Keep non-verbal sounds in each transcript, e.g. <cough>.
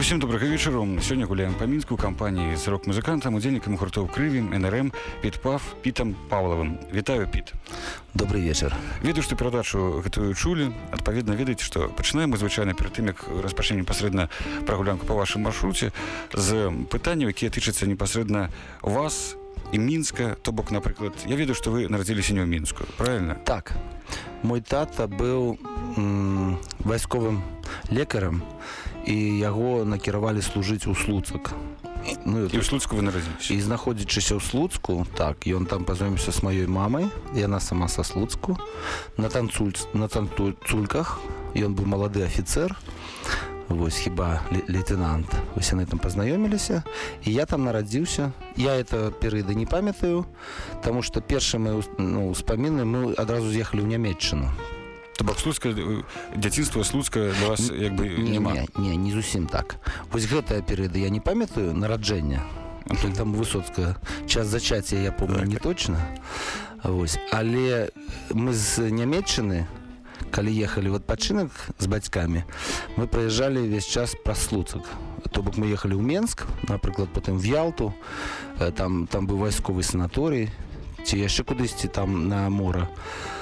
Усім добрага вечару. Сёння гуляем па мінску кампаніі з рок-музыкантам удзельнікам гуртоў крыві нрм підпав пітам павлавым вітаю піт. Добрый вечар. Ведаю што перадачу гэтую чулі. Адпаведна ведаеце што пачынаем мы звычайна перад тым як распачнем непасрэдна прагулянку па вашым маршруце з пытанняў якія тычацца непасрэдна вас і мінска. То бок напрыклад я ведаю што вы нарадзіліся не ў мінску правильно так. Мой тата быў вайсковым лекарам. і яго накіравалі служыць у слуцак. Ну, і ў слуцку вы нарадзіліся і знаходзячыся ў слуцку так ён там пазнаёмся з маёй мамай яна сама са слуцку. На танцуль на танцульках ён быў малады афіцэр вось хіба лейтенант вось яны там пазнаёміліся. І я там нарадзіўся. Я это перыяды не памятаю таму што першымі ну, успаміны мы адразу з'ехалі ў нямметчыну То бок слуцка дзяцінства слуцка для вас як бы няма не, не, не зусім так. Вось гэтая перыяда я не памятаю нараджэння там высоцкая час зачацця я помню так. не точно. Вось але мы з нямметчыны калі ехалі в адпачынак з бацькамі мы прыязджалі ўвесь час праз слуцак то бок мы ехалі ў менск напрыклад потым в ялту там там быў вайсковы санаторый ці яшчэ кудысьці там на мора а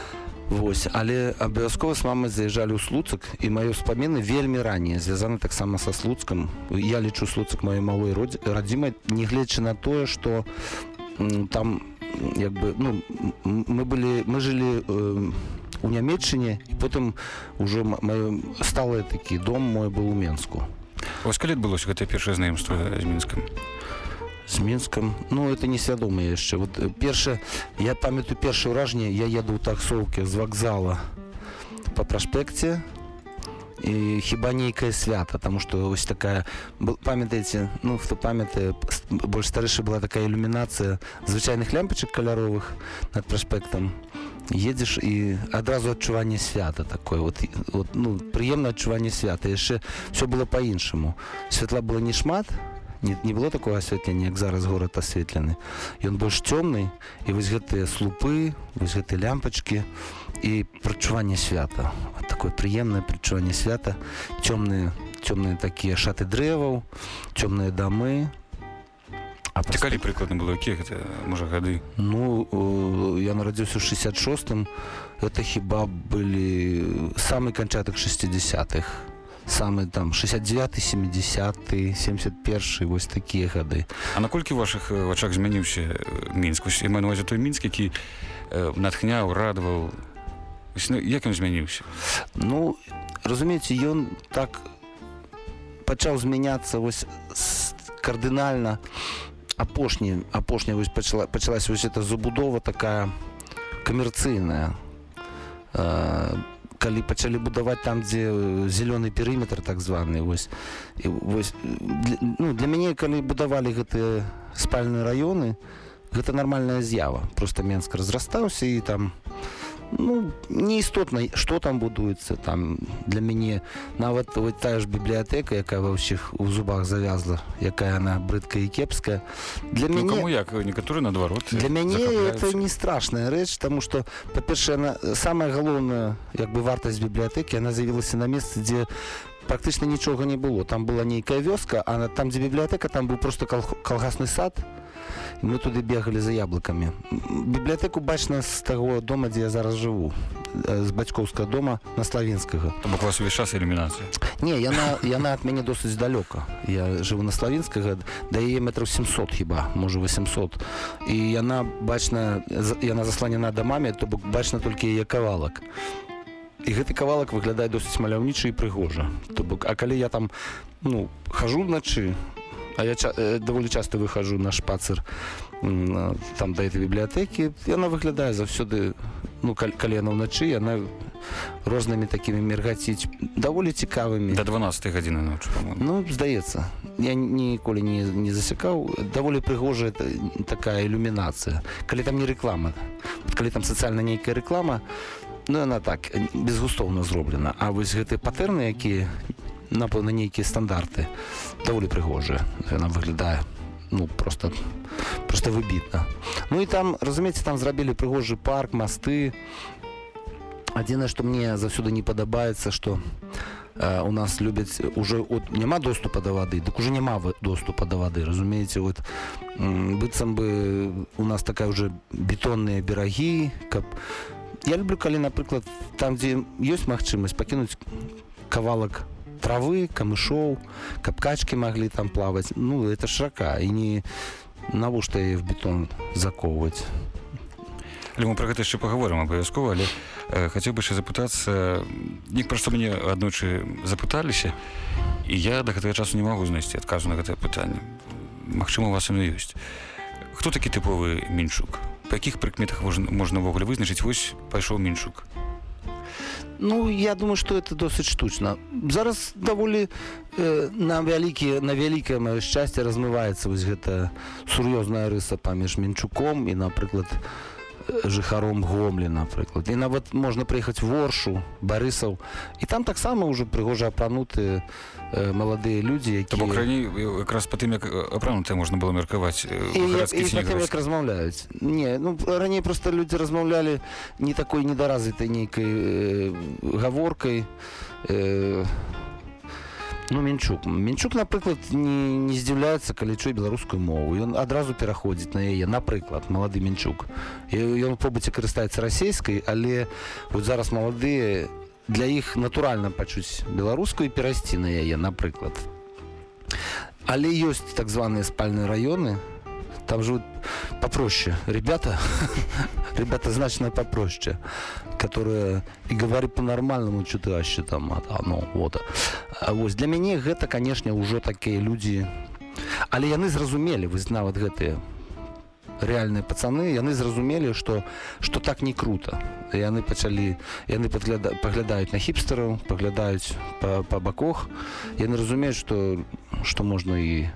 Вось але абавязкова з мамай заязджалі ў слуцак і маё ўспаміны вельмі ранее звязаны таксама са слуцкам. Я лічу слуцак маёй малой родзе радзімай негледзячы на тое што там як бы ну мы былі мы жылі э, у нямметчыне і потым ужо маё сталы такі дом мой быў у менску. Вось калі адбылося гэтае першае знаёмства з мінскам з мінскам ну это несвядома яшчэ вот э, першае я памятаю першае ўражанне я еду ў таксоўкі з вакзала по праспекце і хіба нейкае свята тому что ось такая памятаеце ну хто памятае больш старэйша была такая ілюмінацыя звычайных лямпачак каляровых над праспектам едзеш і адразу адчуванне свята такое вот, вот ну прыемна адчуванне свята. Яшчэ все было по-іншаму святла было не шмат а не, не было такого асвятлення як зараз горад асветлены ён больш цёмны і вось гэтыя слупы вось гэты лямпачки і прачуванне свята. Вот такое прыемнае прычуванне свята. Цёмныя цёмныя такія шаты дрэваў цёмныя дамы. А калі прыкладна было якія гэта можа гады? Ну я нарадзіўся ў 66 это хіба былі самы канчатак 60-х самы там 69 70 71 вось такія гады А наколькі ваших вачах змяніўся мінск увазе той мінск які натхняў радаваў ну, як ён змяніўся ну разумееце ён так пачаў змяняцца вось кардынальна апошні апошня вось пачала пачалась вось эта забудова такая камерцыйная по калі пачалі будаваць там дзе зялёны перыметр так званы вось і, вось для, ну, для мяне калі будавалі гэтыя спальныя раёны гэта нармальная з'ява. Просто менск разрастаўся і там ну неістотна что там будуецца там для мяне нават вот тая ж бібліятэка якая ва ўсіх у зубах завязла якая она брыдкая і кепская. Для ну, мяне як? Некаторы наадварот для мяне это не страшная рэч тому что па-першае она самая галоўная як бы вартасць бібліятэкі она з'явілася на месцы дзе практычна нічога не было. Там была нейкая вёска а там дзе бібліятэка там быў просто калгасны сад. і мы туды бегалі за яблыкамі бібліятэку бачна з таго дома дзе я зараз жыву з бацькоўска дома на славінскага там у вас увесь час ілюмінацыя не яна яна ад мяне досыць далёка. Я жыву на славінскага да яе метров 700 хіба можа 800 і яна бачна яна засланена дамамі то бок бачна толькі яе кавалак і гэты кавалак выглядае досыць маляўнічы і прыгожа. То бок а калі я там ну хожу ўначы А я ча даволі часто выхожу на шпацыр там да этой бібліятэкі яна выглядае заўсёды ну калі яна ўначы яна рознымі такімі мергаціць даволі цікавымі до 12 гадзіны ночы ну здаецца я ніколі не, не засякаў даволі прыгожая такая ілюмінацыя калі там не реклама калі там сацыяльна нейкая реклама ну яна так э, безгустоўна зроблена. А вось гэтыя патэрны якія напэўна нейкія стандарты. Даволі прыгожыя яна выглядае ну просто просто выбітна ну і там разумееце там зрабілі прыгожы парк масты адзінае што мне заўсёды не падабаецца што э, у нас любяць уже от няма доступа да вады дык уже няма вы- доступа да вады разумееце вот быццам бы у нас такая уже бетонныя берагі каб я люблю калі напрыклад там дзе ёсць магчымасць пакінуць кавалак травы камышоў каб качкі маглі там плаваць. Ну это ж рака і не навошта яе в бетон закоўваць мы пра гэта яшчэ паговорым абавязкова але э, хацеў бы яшчэ запытацца нік пра што мяне аднойчы запыталіся і я да гэтага часу не магу знайсці адказу на гэтае пытанне. Магчыма у вас яно ёсць. Хто такі тыповы мінчук? Па якіх прыкметах можна можна ўвогуле вызначыць? Вось пайшоў мінчук Ну я думаю что это досыць штучна. Зараз даволі э, на вялікі на вялікае маё шчасце размываецца вось гэта сур'ёзная рыса паміж мінчуком і напрыклад э, жыхаром гомлі напрыклад і нават можна прыехаць воршу барысаў і там таксама ўжо прыгожа апранутыя э, маладыя людзі якія раней якраз па тым як апранутае можна было меркаваць як размаўляюць не ну раней просто людзі размаўлялі не такой недаразвітай нейкай э, гаворкай э, ну мінчук мінчук напрыклад не, не здзіўляецца калі чуе беларускую мову ён адразу пераходзіць на яе напрыклад малады мінчук ён побыце карыстаецца расійскай але вот зараз маладыя для іх натуральна пачуць беларускую перайсці на яе напрыклад але ёсць так званыя спальныя раёны там живут попроще ребята. <laughs> Ребята значно попроще которые и говорят по-нормальному что ты вообще там ну вот. А вось для мяне гэта конечно ўжо такія людзі але яны зразумелі вы нават гэтыя рэальныя пацаны яны зразумелі что что так не круто. Яны пачалі яны падгляда паглядаюць на хіпстараў паглядаюць па, па бакох. Яны разумеюць что что можна і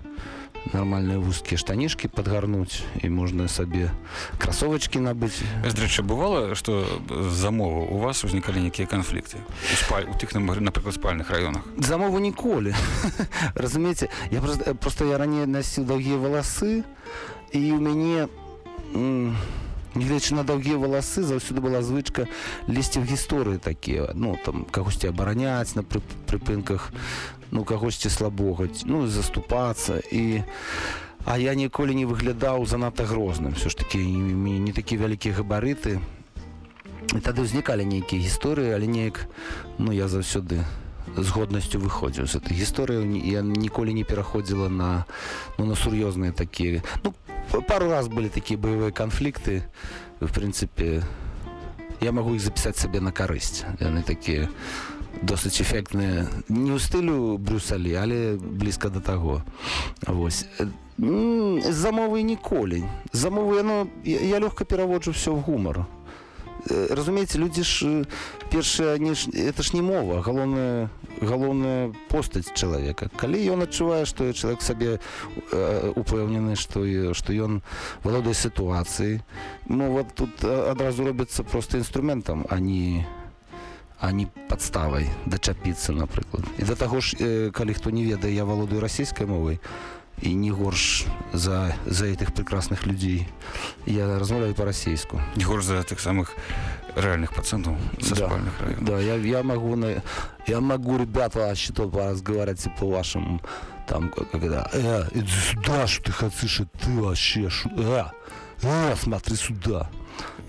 нармальныя вузкія штанішкі падгарнуць і можна сабе красовачкі набыць Зрэчы бывала што замову у вас узнікалі нейкія канфлікты у спаль у тых нам- напрыклад спальных раёнах замову ніколі <laughs> разумееце я просто, просто я раней насіў даўгія валасы і у мяне м, нягледзячы на даўгія валасы заўсёды была звычка лезці ў гісторыі такія ну там кагосьці абараняць на прып- прыпынках ну кагосьці слабогаць ну заступацца. І а я ніколі не выглядаў занадта грозным. Все ж таки не, не такі вялікія габарыты. І тады ўзнікалі нейкія гісторыі але неяк ну я заўсёды з годнасцю выходзіў з этой гісторыі. Я ніколі не пераходзіла на ну на сур'ёзныя такія ну пару раз былі такія баявыя канфлікты. В прынцыпе я магу іх запісаць сабе на карысць. Яны такія досыць эфектныя. Не ў стылю брюсалі але блізка да таго. Вось. З замовы ніколі. Замовы яно я, лёгка пераводжу все в гумар. Э, разумееце людзі ж э, першае они ж это ж не мова галоўная галоўная постаць чалавека. Калі ён адчувае што чалавек сабе э, упэўнены што што ён валодае сітуацыяй мова тут э, адразу робіцца проста інструментам а не а не падставай дачапіцца напрыклад і да таго ж калі хто не ведае я валодаю расійскай мовай і не горш за за этих прекрасных людзей я размаўляю па-расейску не горш за тых самых рэальных пацанаў Да. спальных раёнах Да, я, я могу на, я могу, ребята, вообще то разговаривать по вашему, там, когда, э, сюда, что ты хочешь, ты вообще, шу, э, э, смотри сюда.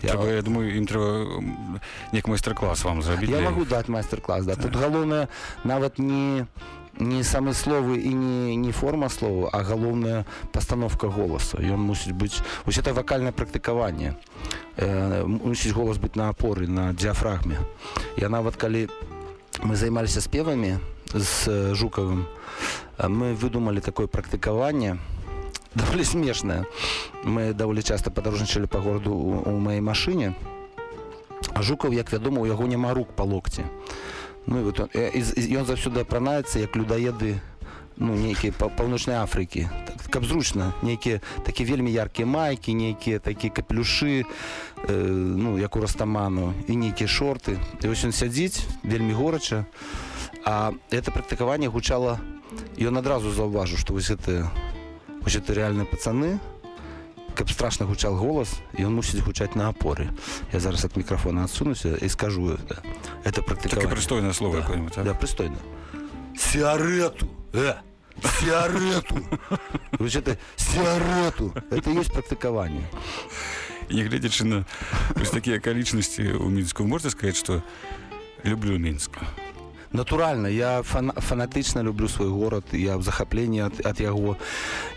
Я, Трэба, я думаю ім трэба м, неяк майстар-клас вам зрабіць я для- могу дать мастер-класс, да. Тут галоўнае нават не не самы словы і не, не форма слова, а галоўная пастановка голаса. Ён мусіць быць вось это вакальнае практыкаванне. Э, мусіць голас быць на апоры, на дыафрагме. Я нават калі мы займаліся спевамі з э, жукавым, э, мы выдумалі такое практыкаванне, даволі смешнае. Мы даволі часта падарожнічалі па гораду у, у маёй машыне. А жукаў, як вядома, у яго няма рук па локці. Ну і вот он, і, і, і ён заўсёды апранаецца як людаеды ну нейкія па- паўночнай Афрыкі так, каб зручна нейкія такія вельмі яркія майкі нейкія такія капелюшы э, ну як у растаману і нейкія шорты і вось ён сядзіць вельмі горача а это практыкаванне гучала ён адразу заўважыў што вось гэта вось это реальныя пацаны каб страшна гучал голас ён мусіць гучаць на апоры я зараз ад мікрафона адсунуся і скажу это это Таке практыкаванне пристойне слово да, якое-нибудь, так? да, пристойно. Сигарету! Э! Сигарету! Вы это сигарету! Это и есть практикование. І гледзячы на вось такія акалічнасці ў мінску можна сказаць што люблю мінск Натуральна, я фана фанатычна люблю свой горад, я в захапленні ад, ад яго.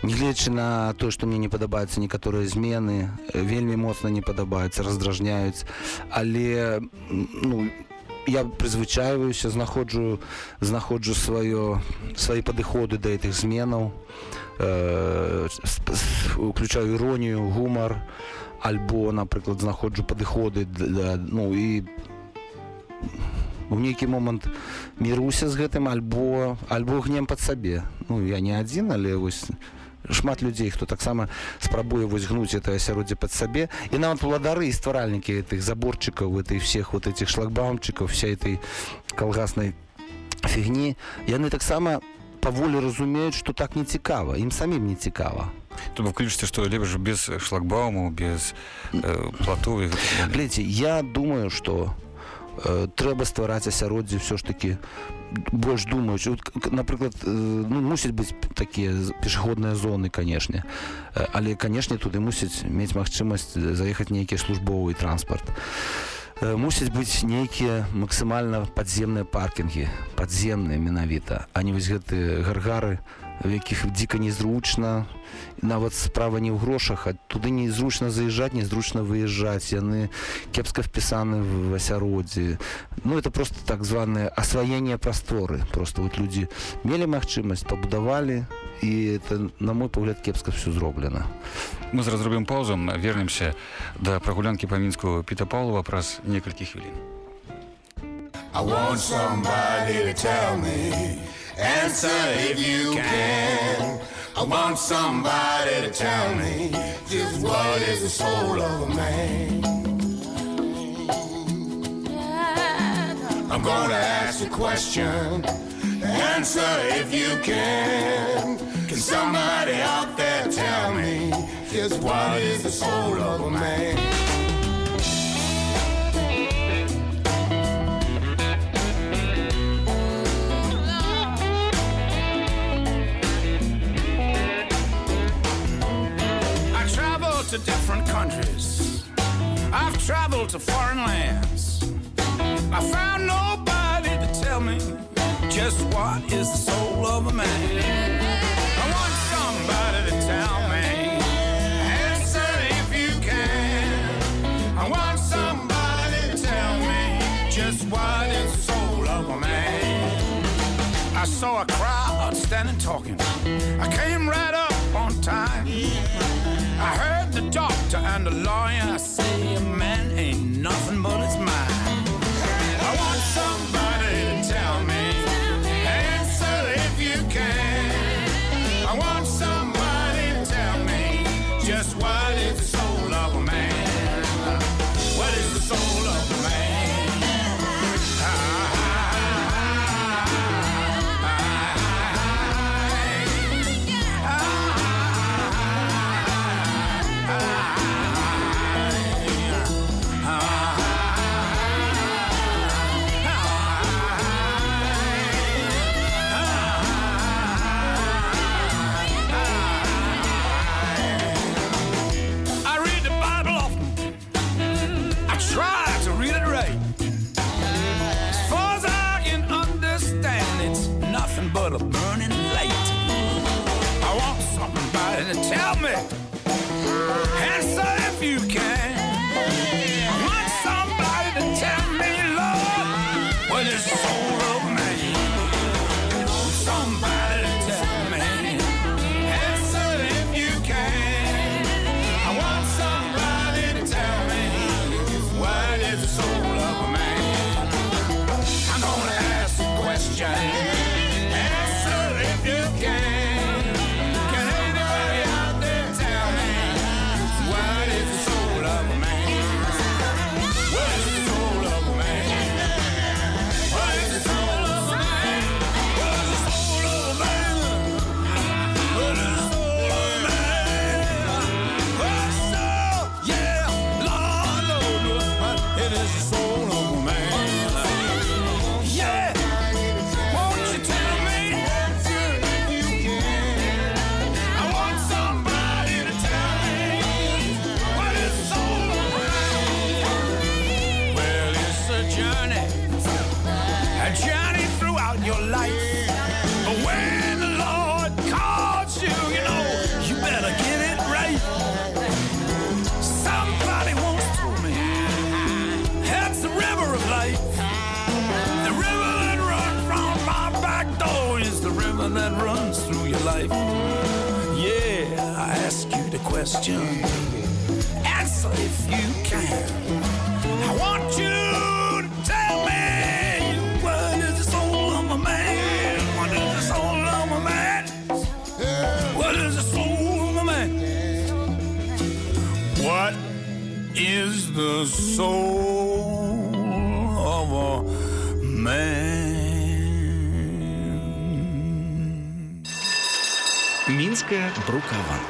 Нягледзячы на то, што мне не падабаюцца некаторыя змены, э, вельмі моцна не падабаюцца, раздражняюць. Але ну, я прызвычайваюся, знаходжу, знаходжу сваё, свае падыходы да гэтых зменаў, э, уключаю іронію, гумар, альбо, напрыклад, знаходжу падыходы да, ну, і у нейкі момант міруся з гэтым альбо альбо гнем пад сабе. Ну я не адзін але вось шмат людзей хто таксама спрабуе вось гнуць это асяроддзе пад сабе. І нават уладары і стваральнікі гэтых заборчыкаў этой всех вот этих шлагбаумчыкаў вся этой калгаснай фігні яны таксама паволі разумеюць што так не цікава ім самім не цікава То выключыце што лепш без шлагбауму без э, і далей. глядзіце я думаю что э, трэба ствараць асяроддзе все ж таки больш думаюць напрыклад э, ну, мусіць быць такія пешаходныя зоны канешне. Э, але канешне туды мусіць мець магчымасць заехаць нейкі службовы транспарт. Э, мусіць быць нейкія максімальна падземныя паркінгі падземныя менавіта а не вось гэты гаргары в якіх дзіка незручна нават справа не ў грошах а туды незручна заязджаць незручна выязджаць яны кепска впісаны в асяроддзі ну это просто так званое асваенне прасторы просто вот людзі мелі магчымасць пабудавалі і это на мой погляд кепска все зроблена мы зараз зробім паузу вернемся да прагулянкі па мінску піта паўлова праз некалькі хвілін. I want somebody to tell me. Answer if you can. I want somebody to tell me just what is the soul of a man. I'm gonna ask a question. Answer if you can. Can somebody out there tell me just what is the soul of a man? To different countries. I've traveled to foreign lands. I found nobody to tell me just what is the soul of a man. I want somebody to tell me. Answer if you can. I want somebody to tell me just what is the soul of a man. I saw a crowd standing talking. I came right up on time. I heard the doctor and the lawyer I say a man ain't nothing but his mind. I want somebody question. Answer if you can. I want you to tell me what is the soul of a man? What is the soul of a man? What is the soul of a man? What is the soul of a man? Мінская брукаванка.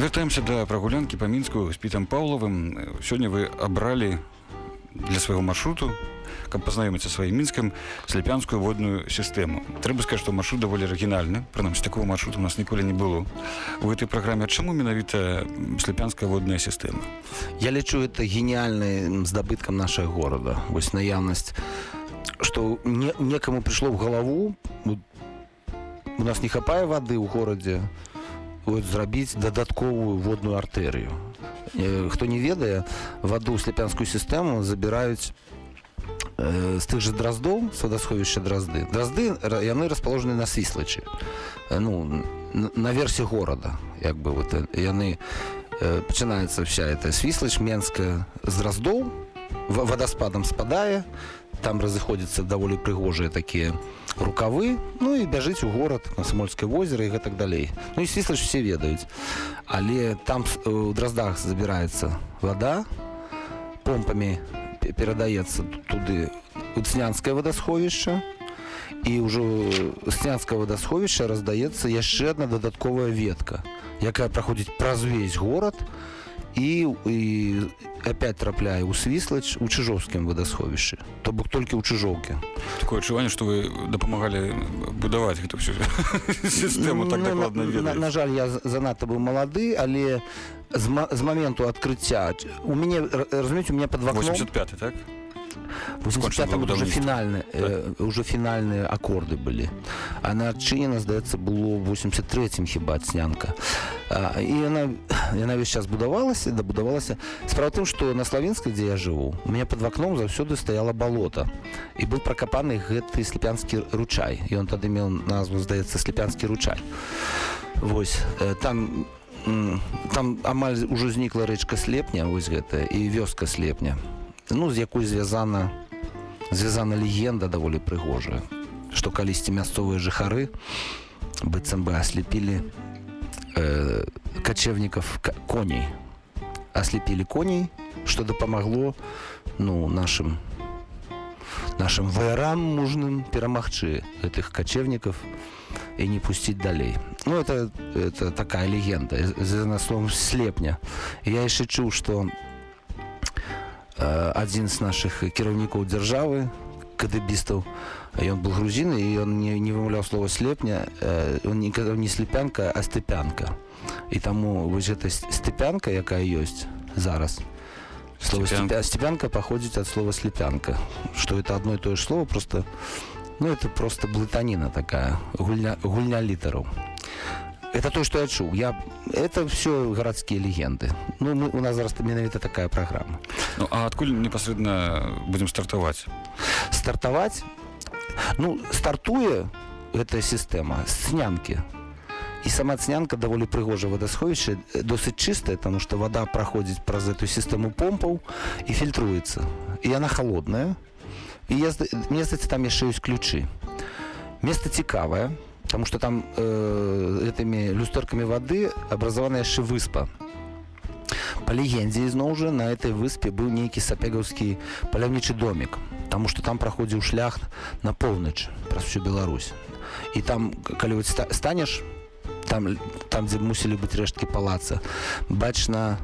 Вяртаемся да прагулянкі па мінску з пітам паўлавым. Сёння вы абралі для свайго маршруту каб пазнаёміцца сваім мінскам сляпянскую водную сістэму. Трэба сказаць што маршрут даволі арыгінальны прынамсі такого маршрута у нас ніколі не было. У гэтай праграме чаму менавіта сляпянская водная сістэма? Я лічу это гениальным здабыткам нашего города. Вось наявность, что не, некому пришло в вот, у нас не хапае воды ў горадзе, вот, зрабіць дадатковую водную артэрыю. Э, Хто не ведае, ваду ў сляпянскую сістэму забіраюць э, з тых же драздоў з вадасховішча дразды дразды ра- яны расположены на свіслачы Э, ну на, версе горада як бы вот э, яны э, пачынаецца вся эта свіслач менская з драздоў ва- вадаспадам спадае там разыходзяцца даволі прыгожыя такія рукавы ну і бяжыць у горад камсамольскае возера і гэтак далей. Ну і свіслач все ведаюць. Але там э, у драздах забіраецца вода помпамі пе- перадаецца туды у цнянскае вадасховішча і ўжо з цнянскага вадасховішча раздаецца яшчэ одна дадатковая ветка якая праходзіць праз увесь горад і, і опять трапляе ў свіслач у чыжоўскім вадасховішчы. То бок толькі ў чыжоўкі. Такое адчуванне што вы дапамагалі будаваць гэту всю <laughs> сістэму так Ну, дакладна на, на, на жаль я занадта быў малады але з, з моменту адкрыцця у мяне р- разумееце у меня под вакном 85 так В 85 было уже будаўніцтва. фінальны э, уже фінальныя акорды былі а на адчынена здаецца было в 83 хіба цнянка а, і яна яна весь час будавалася дабудавалася справа ў тым што на славінскай дзе я жыву у меня под вакном заўсёды стаяла балота і быў пракапаны гэты слепянскі ручай. І он тады меў назву здаецца слепянскі ручай Вось э, там там амаль ужо знікла рэчка слепня вось гэта і вёска слепня ну з якой звязана звязана легенда даволі прыгожая што калісьці мясцовыя жыхары быццам бы аслепілі э, качевнікаў ка- коней аслепілі коней што дапамагло ну нашим нашим ваярам мужным перамагчы гэтых качевнікаў і не пусціць далей ну это это такая легенда звязана словом слепня я яшчэ чуў што э, адзін з нашых кіраўнікоў дзяржавы кадыбістаў ён был грузін і ён не, не вымаўляў слова слепня э, он не казаў не слепянка а степянка і таму вось гэта с- степянка якая ёсць зараз слово Степянка. степя, степянка паходзіць ад слова слепянка что это одно и то же слово просто ну это просто блытаніна такая гульня гульня літараў это то что я чуў я это все гарадскія легенды. Ну мы, у нас зараз менавіта такая праграма Ну а адкуль непасрэдна будзем стартаваць стартаваць ну стартуе гэтая сістэма з цнянкі і сама цнянка даволі прыгожа вадасховішча досыць чыстая тому что вода праходзіць праз эту сістэму помпаў і фільтруецца і яна холодная. І я мне здаецца там яшчэ ёсць ключы место цікавае потому что там э, этими люстэркамі воды абразавана яшчэ выспа. По легендзе ізноў жа на этой выспе быў нейкі сапегаўскі паляўнічы домик. Таму што там праходзіў шлях на поўнач праз всю Беларусь. І там калі ста- станеш там там дзе мусілі быць рэшткі палаца бачна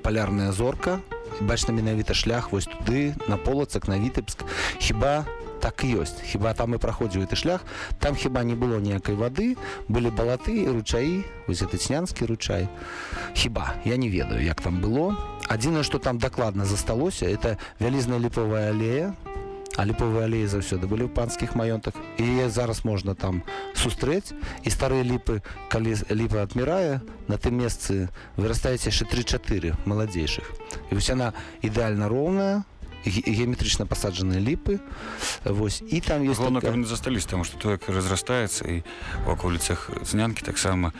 палярная зорка бачна менавіта шлях вось туды на полацак на вітэбск хіба так і ёсць. Хіба там і праходзіў гэты шлях там хіба не было ніякай вады былі балаты і ручаі вось гэты цнянскі ручай. Хіба я не ведаю як там было. Адзінае што там дакладна засталося это вялізная ліповая алея а ліповыя алеі заўсёды былі ў панскіх маёнтах і зараз можна там сустрэць і старыя ліпы калі ліпа адмірае на тым месцы вырастаюць яшчэ тры-чатыры маладзейшых. І вось яна ідэальна роўная ге- геаметрычна пасаджаныя ліпы вось і там Главное, такая- не застались, тому што то, як разрастаецца і ў аколіцах знянкі таксама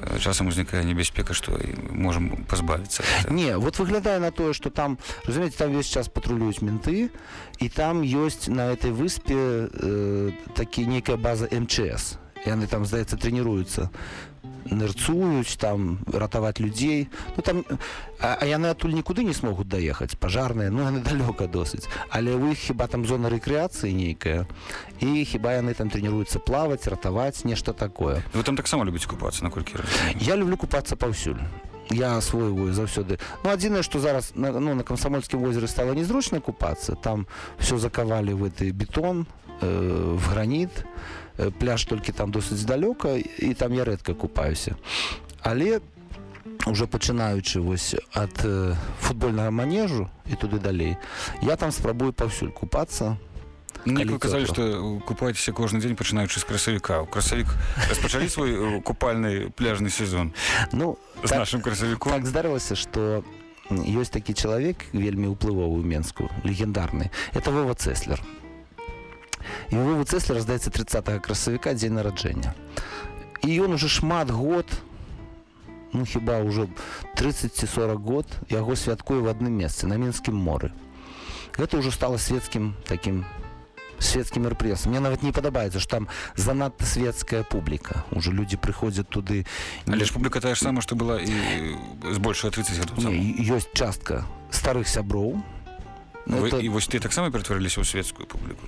э, часам узнікае небяспека, што можам пазбавіцца. Не, вот выглядае на тое, что там, разумеете, там весь час патрулююць менты, і там ёсць на этой выспе э, такі некая база МЧС. Яны там, здаецца, трэніруюцца нырцуюць там ратаваць людзей. Ну там а, а яны адтуль нікуды не смогуць даехаць пажарныя ну яны далёка досыць. Але іх хіба там зона рэкрэацыі нейкая і хіба яны там трэніруюцца плаваць ратаваць нешта такое. Вы там таксама любіце купацца, наколькі я люблю купацца паўсюль. Я асвойваю заўсёды. Ну адзінае што зараз на, ну, на камсамольскім возеры стала незручна купацца там все закавалі в этой бетон э, в граніт э, пляж толькі там досыць далёка і там я рэдка купаюся але уже пачынаючы вось ад э, футбольнага манежу і туды далей я там спрабую паўсюль купацца Мне казалі, што купаецеся кожны дзень пачынаючы з красавіка. У красавік распачалі свой э, купальны пляжны сезон ну з так- нашым красавіком. так здарылася что ёсць такі чалавек вельмі ўплывовы ў менску легендарны это вова цеслер і у вовы цеслера здаецца 30 красавіка дзень нараджэння і ён уже шмат год ну хіба ўжо 30 ці 40 год яго святкуе в адным месцы на мінскім моры гэта ўжо стала светскім таким светскім мерапрыемствам мне нават не падабаецца што там занадта светская публіка. Уже людзі прыходзяць туды Але ж публіка тая ж самая, што была і з большая 30 гадоў таму. Ёсць частка старых сяброў Вы, это І вось ты таксама ператварыліся ў светскую публіку.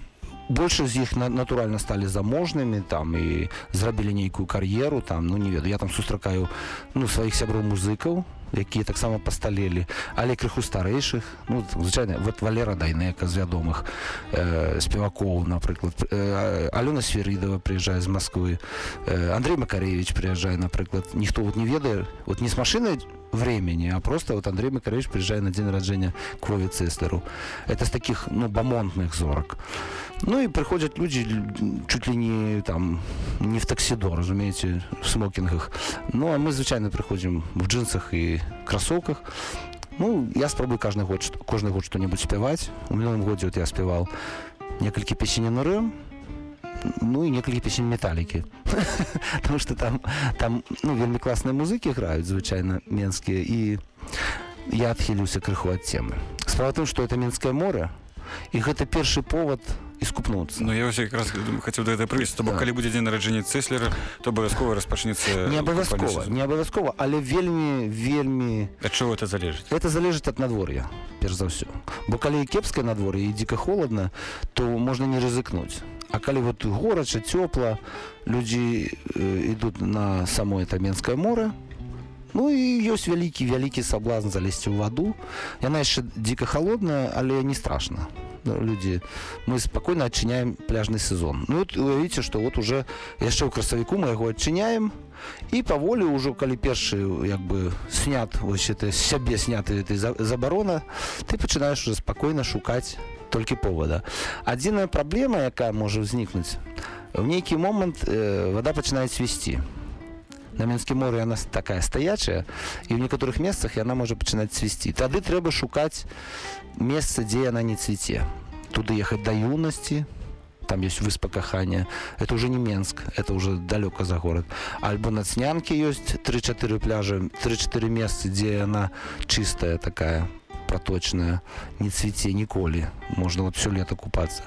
Большасць з іх на- натуральна сталі заможнымі там і зрабілі нейкую кар'еру там ну не ведаю я там сустракаю ну сваіх сяброў музыкаў якія таксама пасталелі але крыху старэйшых ну звычайна вот валера дайнека з вядомых э, спевакоў напрыклад. Э, алена сверидова приезжае з москвы. Э, андрей макаревич приязджае напрыклад. Ніхто вот не ведае вот не с машиной времени а просто вот андрей макаревич приезжае на день рождения к вове цеслеру это з таких ну бамонтных зорак ну і прыходзяць людзі л- чуть ли не там не в таксидо разумееце в смокингах. Ну а мы звычайно прыходзім в джинсах і кроссовках. Ну я спрабую каждый год кожны год что-нибудь спяваць у мінулым годзе вот я спявал некалькі песень на рэм ну і некалькі песень металікі <laughs> потому что там там ну вельмі класныя музыкі граюць звычайна менскія і я адхілюся крыху ад темы. Справа тым что это менскае море і гэта першы повод искупнуцца Ну я вось якраз хацеў да гэта прывесці, то бок Да. калі будзе дзень нараджэння цеслера, то абавязкова распачнецца не абавязкова не абавязкова але вельмі вельмі Ад чаго это залежыць? это залежыць ад надвор'я перш за ўсё бо калі кепскае надвор'е і дзіка холодна то можна не рызыкнуць а калі вот горача цёпла людзі э, ідуць на само это менскае море Ну і ёсць вялікі вялікі саблазн залезці ў ваду яна яшчэ дзіка холодная але не страшна людзі мы спакойна адчыняем пляжны сезон. Ну уявіце што вот уже яшчэ ў красавіку мы яго адчыняем і паволі ўжо калі першы як бы снят вось это сябе сняты за- забарона ты пачынаеш уже спакойна шукаць толькі повода. Адзіная праблема якая можа ўзнікнуць в нейкі момант э, вода пачынае свісці на мінскім моры яна такая стаячая і ў некаторых месцах яна можа пачынаць цвісці тады трэба шукаць месца дзе яна не цвіце туды ехаць да юнасці там есть выспа кахання это уже не менск это уже далёка за город. Альбо на цнянке ёсць 3-4 пляжы 3-4 месцы дзе яна чыстая такая проточная не цвіце ніколі можна вот все лето купацца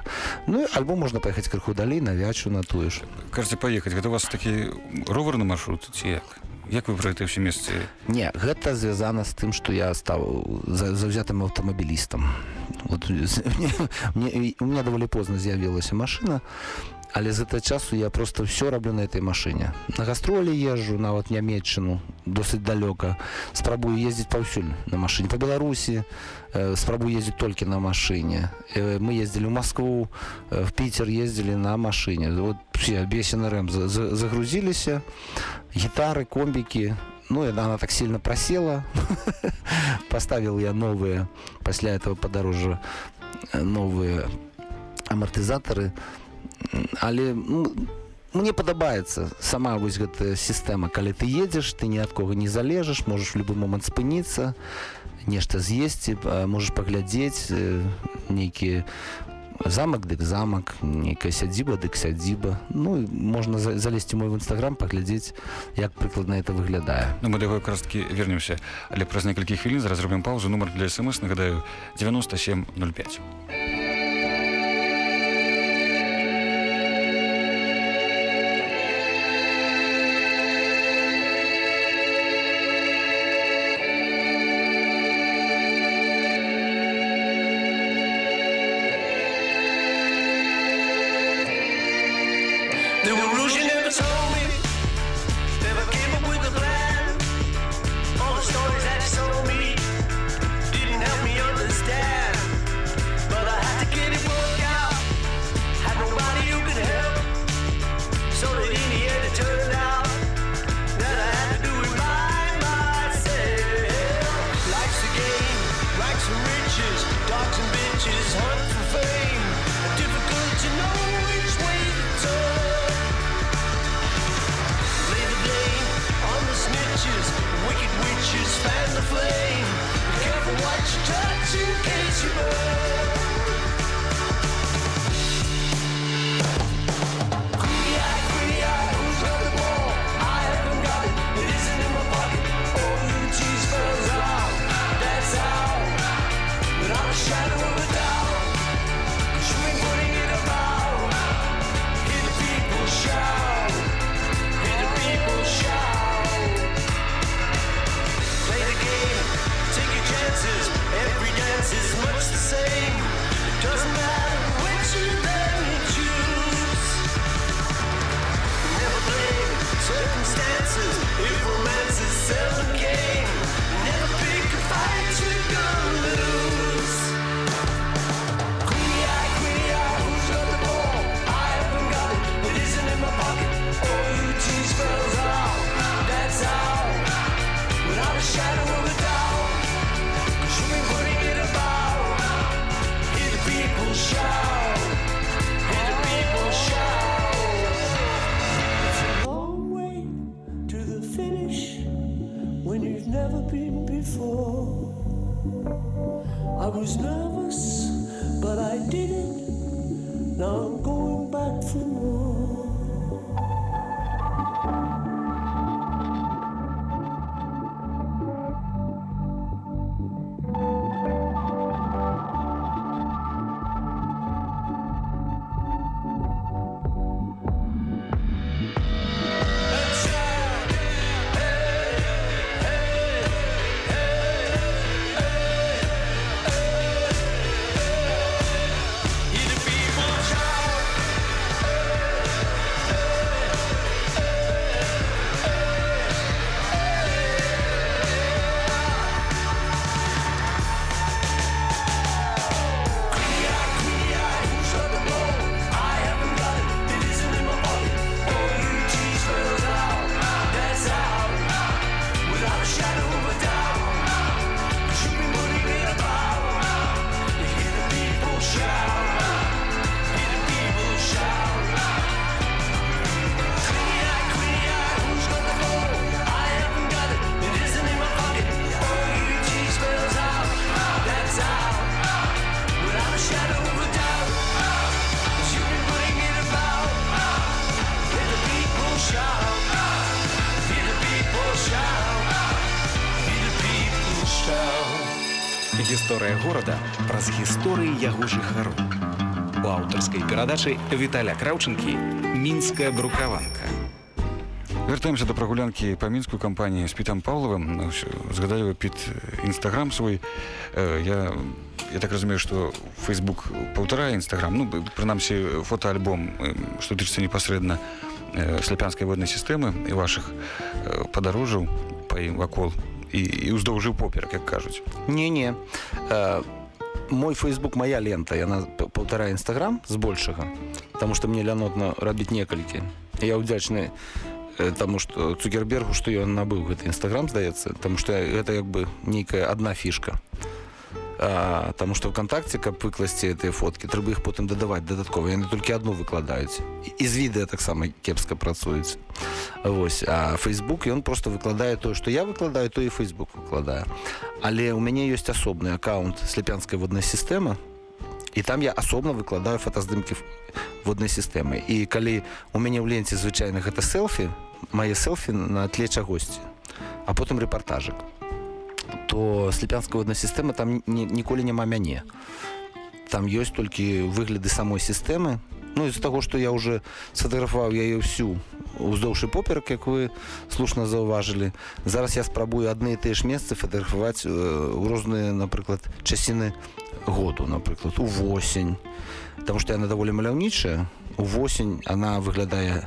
ну і альбо можна паехаць крыху далей на вячу на тую ж Кажаце паехаць, гэта у вас такі роварны маршрут ці як? Як вы пра гэтыя ўсе месцы? Не, гэта звязана з тым, што я стаў за- заўзятым аўтамабілістам. Вот, <laughs> мне, мне, у меня даволі позна з'явілася машына, але з гэтага часу я просто ўсё раблю на этой машыне. На гастролі езжу, нават нямецчыну, досыць далёка. Спрабую ездзіць паўсюль на машыне. Па Беларусі э, спрабую ездзіць толькі на машыне. Э, мы ездзілі ў Маскву, э, в Піцер ездзілі на машыне. Вот все бесен рэм за- за- загрузіліся, гітары, комбікі, ну, и она так сильно просела. <laughs> Поставил я новые, после этого подороже, э, новые амартызатары М, але ну, мне падабаецца сама вось гэтая сістэма. Калі ты едзеш ты ні ад кого не залежаш можаш любы момант спыніцца нешта з'есці можаш паглядзець э, нейкія замак дык замак нейкая сядзіба дык сядзіба. Ну можна за- залезці мой в нстаграм паглядзець як прыкладна это выглядае. Ну, мы да яго таки вернемся але праз некалькі хвілін зараз зробім паузу. Нумар для смс нагадаю 9705 I was nervous, but I did it. Now I'm going яго жыхару. У аўтарскай перадачы Віталя Краўчынкі мінская брукаванка. вяртаемся да прагулянкі па мінскую кампаніі з пітам павловым Ну, згадаю піт нстаграм свой. Э, я я так разумею что фейсбук паўтара нстаграм ну прынамсі фотоальбом э, што тычыцца непасрэдна э, сляпянскай воднай сістэмы і вашых э, падарожжаў па ім вакол і, і ўздоўжыў поперак як кажуць. Не-не. Э, мой фейсбук моя лента яна п- паўтара нстаграм збольшага потому что мне лянотна рабіць некалькі я ўдзячны э, таму что цукербергу што ён набыў гэты нстаграм здаецца тому что гэта як бы нейкая одна фішка а, тому что вконтакте каб выкласці гэтыя фоткі трэба іх потым дадаваць дадаткова яны толькі одну выкладаюць і з відэа таксама кепска працуюць Вось а Facebook ён просто выкладае тое што я выкладаю то і Facebook выкладае але у мяне ёсць асобны аккаунт слепянскай воднай сістэмы і там я асобна выкладаю фотаздымкі воднай сістэмы і калі у мяне ў ленце звычайна гэта селфі мае селфі на тле чагосьці а потым рэпартажык то слепянская водная сістэма там ні, ніколі няма мяне там ёсць толькі выгляды самой сістэмы ну из таго што я уже сфотаграфаваў яе ўсю уздоўж і поперак як вы слушна заўважылі зараз я спрабую адны і тыя ж месцы фатаграфаваць э, у розныя напрыклад часіны году напрыклад увосень Таму што яна даволі маляўнічая увосень она выглядае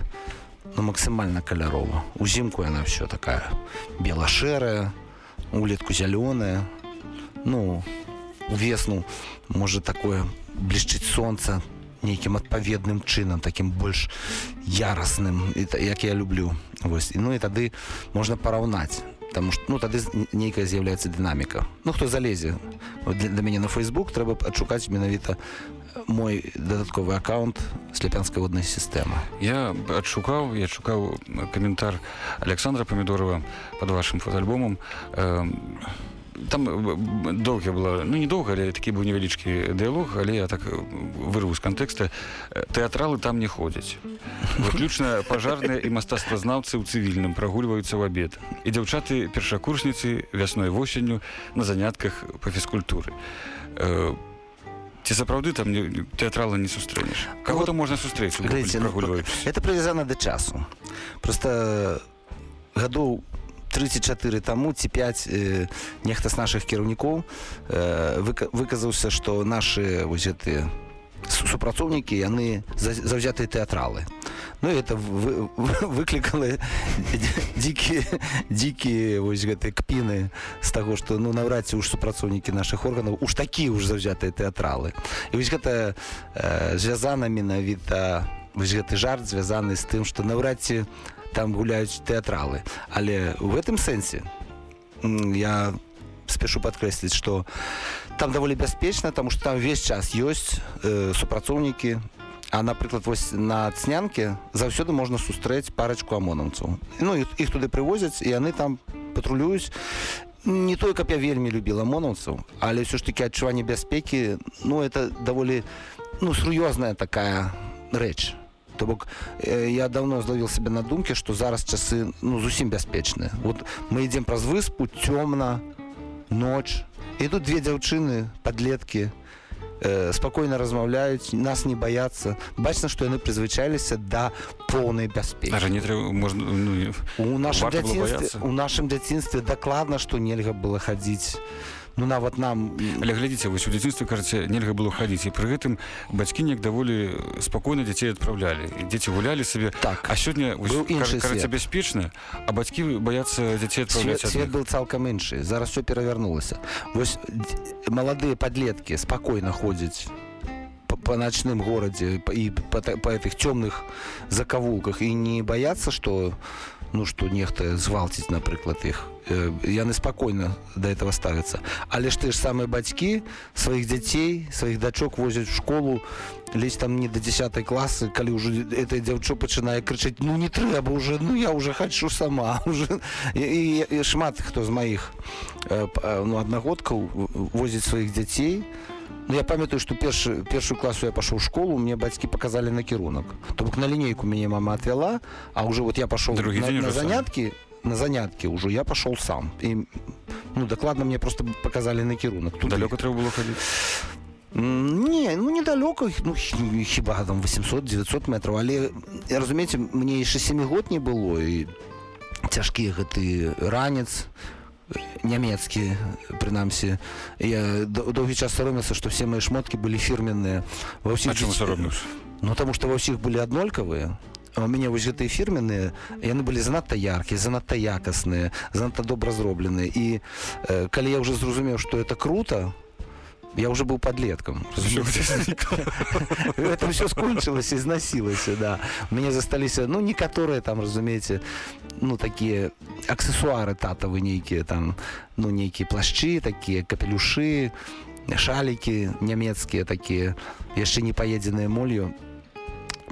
ну, максімальна каляровая узімку яна все такая бела-шэрая улетку зялёная ну увесну можа такое блішчыць сонца нейкім адпаведным чынам таким больш ярасным як я люблю. Вось і ну і тады можна параўнаць Таму што ну тады нейкая з'яўляецца дынаміка ну хто залезе для, для мяне на Facebook трэба адшукаць менавіта мой дадатковы аккаунт слепянскай воднай сістэмы Я адшукаў я адшукаў каментар Александра памідорова под вашим фотоальбомом. Эм, там доўга была ну недоўга але такі быў невялічкі дыялог але я так вырву з кантэкста тэатралы там не ходзяць выключна пажарныя і мастацтвазнаўцы ў цывільным прагульваюцца ў абед і дзяўчаты першакурсніцы вясной восенню на занятках па фізкультуры Э, ці сапраўды там не- тэатрала не сустрэнеш вот, там можна сустрэць ну, это прывязана да часу. Просто гадоў 34 таму ці 5 э, нехта з нашых кіраўнікоў э, выка- выказаўся што нашы вось гэтыя су- супрацоўнікі яны за- заўзятыя тэатралы. Ну это вы, вы, выклікала дзікія дзікія вось гэтыя кпіны з таго што ну наўрад ці уж супрацоўнікі нашых органаў уж такі ўж заўзятыя тэатралы. І вось гэта э, звязана менавіта вось гэты жарт звязаны з тым што наўрад ці там гуляюць тэатралы але ў гэтым сэнсе я спешу падкрэсліць што там даволі бяспечна таму што там увесь час ёсць э, супрацоўнікі а напрыклад вось на цнянке заўсёды можна сустрэць парачку амонаўцаў ну і іх туды прывозяць і яны там патрулююць не тое каб я вельмі любіла монаўцаў але ўсё ж таки адчуванне бяспекі ну это даволі ну сур'ёзная такая рэч то бок э, я давно зловіў сябе на думке што зараз часы ну зусім бяспечныя. Вот мы ідзем праз выспу цёмна ноч і тут две дзяўчыны подлеткі э, спакойна размаўляюць нас не баяцца бачна што яны прызвычаліся да поўнай бяспекі не трэба можна ну, у нашым дзяцінстве у нашым дзяцінстве дакладна што нельга было хадзіць ну нават нам але глядзіце вось у дзяцінстве кажаце нельга было хадзіць і пры гэтым бацькі неяк даволі спакойна дзяцей адпраўлялі дзеці гулялі сабе Так. а сёння кажаце бяспечна а бацькі баяцца дзяцей свет, свет был цалкам іншы зараз все перавярнулася вось маладыя подлеткі спакойна ходзяць по, горадзе па- і по, по этих цёмных закавулках і не баяцца што ну што нехта звалціць напрыклад іх Э, яны спакойна да этого ставяцца але ж ты ж самыя бацькі сваіх дзяцей сваіх дачок возяць в школу лезь там не до 10 класы калі ўжо это дзяўчо пачынае крычаць ну не трэба уже ну я уже хачу сама <laughs> уже і, і, і шмат хто з маіх э, э, ну аднагодкаў возіць сваіх дзяцей Ну, я памятаю што першы першую класу я пашоў школу мне бацькі показалі накірунак то бок на лінейку мяне мама отвяла а уже вот я пашоў Другі на, на заняткі на заняткі ўжо я пашоў сам. І ну дакладна мне просто показалі накірунак туды. далёка трэба было хадзіць Не, ну недалёка, ну хі- хіба там 800-900 метраў, але разумееце, мне яшчэ 7 год не было і цяжкі гэты ранец нямецкі прынамсі я доўгі час саромецца што все мои шмоткі былі фірменныя ва ўсіх чаму дзеці- саромеўся Ну таму што ва ўсіх былі аднолькавыя а у мяне вось гэтыя фірменныя яны былі занадта яркія занадта якасныя занадта добра зробленыя і э, калі я уже зразумеў што это круто я уже быў подлеткам <laughs> это все скончылася знасілася да. У мяне засталіся ну некаторыя там разумееце ну такія аксесуары татавы нейкія там ну нейкія плашчы такія капелюшы шалікі нямецкія такія яшчэ не паедзеныя молью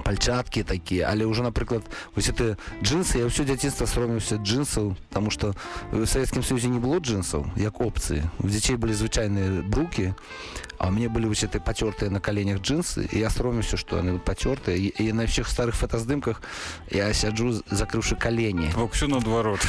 пальчаткі такія але ўжо напрыклад вось это джинсы я ўсё дзяцінства сроміўся джинсаў тому что в савецкім союзе не было джинсаў як опцыі у дзяцей былі звычайныя брукі а мне былі вось это пацёртыя на каленях джинсы і я сроміўся што яны пацёртыя і, і на ўсіх старых фотаздымках я сяджу закрыўшы калені ўсё наадварот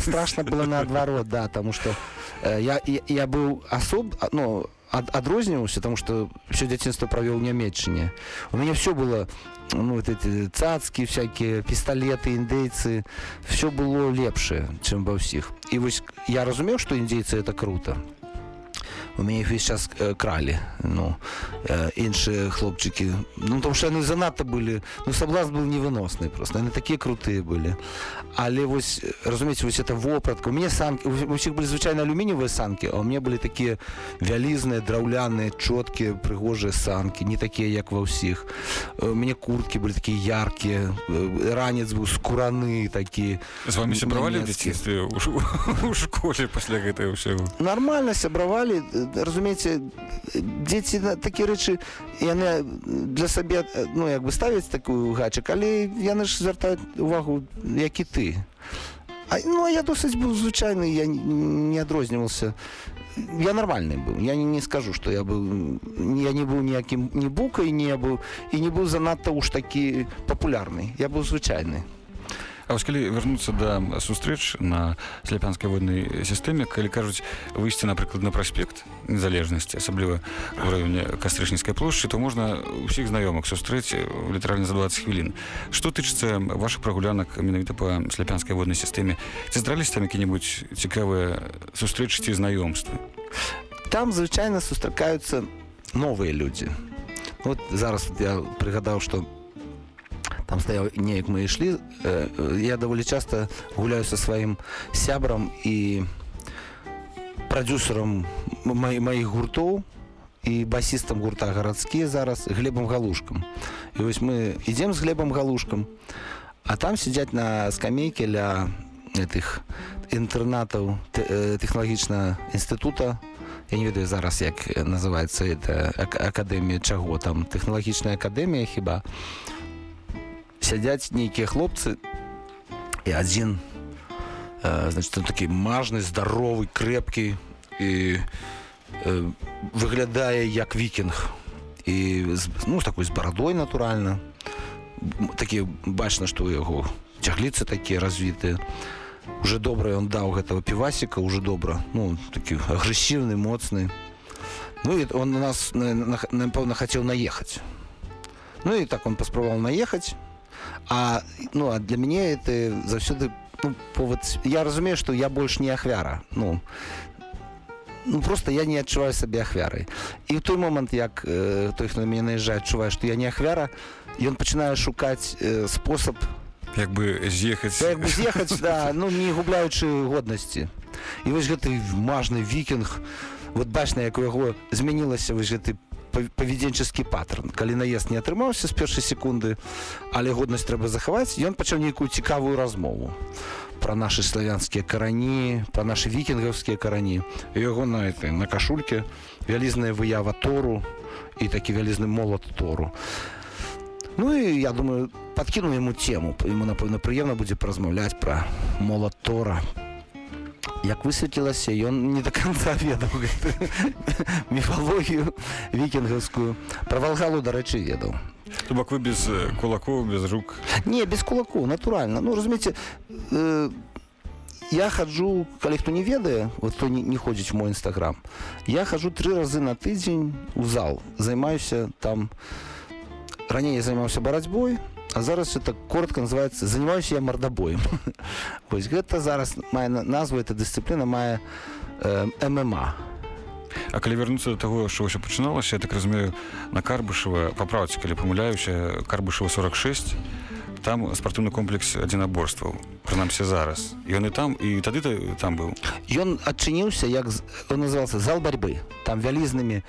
страшно было наоборот, да, потому что э, я, я, я был особ, а, ну, от, адрозніваўся, потому что все детство провел в Нямецчине. У меня все было, ну, вот эти цацки всякие, пистолеты, индейцы, все было лепше, чем во всех. И вот я разумел, что индейцы это круто. У мяне их весь час э, кралі ну э, іншыя хлопчыкі ну тому что яны занадта былі ну соблазн был невыносны просто яны такія крутыя былі але вось разумееце вось это вопратка. У мяне санкі у усіх былі звычайна алюмініевыя санкі а у мне былі такія вялізныя драўляныя чоткія прыгожыя санкі не такія як ва ўсіх у мяне курткі былі такія яркія э, ранец быў скураны такі з вами сябравалі ў нямецкі. дзяцінстве <laughs> у ш- у школе пасля гэтага ўсяго нормально сябравалі э, разумееце дзеці на такія рэчы яны для сабе ну як бы ставяць такую гачак але яны ж звяртаюць увагу як і ты. А, ну а я досыць быў звычайны я не- адрознівался я нормальный быў. Я не, не скажу что я быў я не быў ніякім не букай не быў і не быў занадта уж такі папулярны. Я быў звычайны А вось калі вярнуцца да сустрэч на сляпянскай воднай сістэме калі кажуць выйсці напрыклад на праспект незалежнасці асабліва в раёне кастрычніцкай плошчы то можна ўсіх знаёмых сустрэць літаральна за 20 хвілін што тычыцца вашых прагулянак менавіта па сляпянскай воднай сістэме ці здраліся там які-небудзь цікавыя сустрэчы ці знаёмствы там звычайна сустракаюцца новыя людзі вот зараз я прыгадаў что там стаяў неяк мы ішлі э, э, я даволі часта гуляю са сваім сябрам і прадюсерам май, маіх гуртоў і басістам гурта гарадскія зараз глебам галушкам і вось мы ідзем з глебам галушкам а там сядзяць на скамейке ля гэтых інтэрнатаў тэ- тэхналагічна інстытута я не ведаю зараз як называется это ак- акадэмія чаго там тэхналагічная акадэмія хіба сядзяць нейкія хлопцы і адзін э, значит такі мажны здаровы крэпкі і э, выглядае як вікінг і ну такой з барадой натуральна такі бачна што ў яго цягліцы такія развітыя уже добра он даў гэтага півасіка уже добра ну такі агрэсіўны моцны ну і он на нас на- на- напэўна хацеў наехаць ну і так он паспрабаваў наехаць а ну а для мяне это заўсёды ну, повод я разумею что я больш не ахвяра ну. Ну просто я не адчуваю сабе ахвярай і ў той момант як э, той хто на мяне наязджае адчувае што я не ахвяра ён пачынае шукаць э, спосаб як бы з'ехаць як бы з'ехаць да, <laughs> ну не губляючы годнасці і вось гэты мажны вікінг вот бачна як у яго змянілася вось гэты пав- паведзенчаскі паттерн. Калі наезд не атрымаўся з першай секунды але годнасць трэба захаваць ён пачаў нейкую цікавую размову про наши славянскія карані про наши вікінгаўскія карані яго на этой на кашульке вялізная выява тору і такі вялізны молот тору. Ну і я думаю подкину ему тему. Ему напэўна прыемна будзе паразмаўляць пра молот тора як высветлілася ён не до конца ведаў <laughs> міфалогію вікінгаўскую про валгалу дарэчы ведаў. То бок вы без кулакоў без рук? Не без кулаку натуральна. Ну разумееце э, я хаджу калі хто не ведае вот хто не, не ходзіць мой нстаграм я хожу тры разы на тыдзень у зал. Займаюся там раней я займаўся барацьбой а зараз это коротко называется занимаюся я мордабоем вось <laughs> гэта зараз мае на- назву эта дысцыпліна мае э, мма. А калі вярнуцца до таго што ўсё пачыналася я так разумею на карбышева паправце калі памыляюся карбышева 46 там спартыўны комплекс адзінаборстваў прынамсі зараз. Ён і там і тады ты там быў? Ён адчыніўся як он назывался зал борьбы там вялізнымі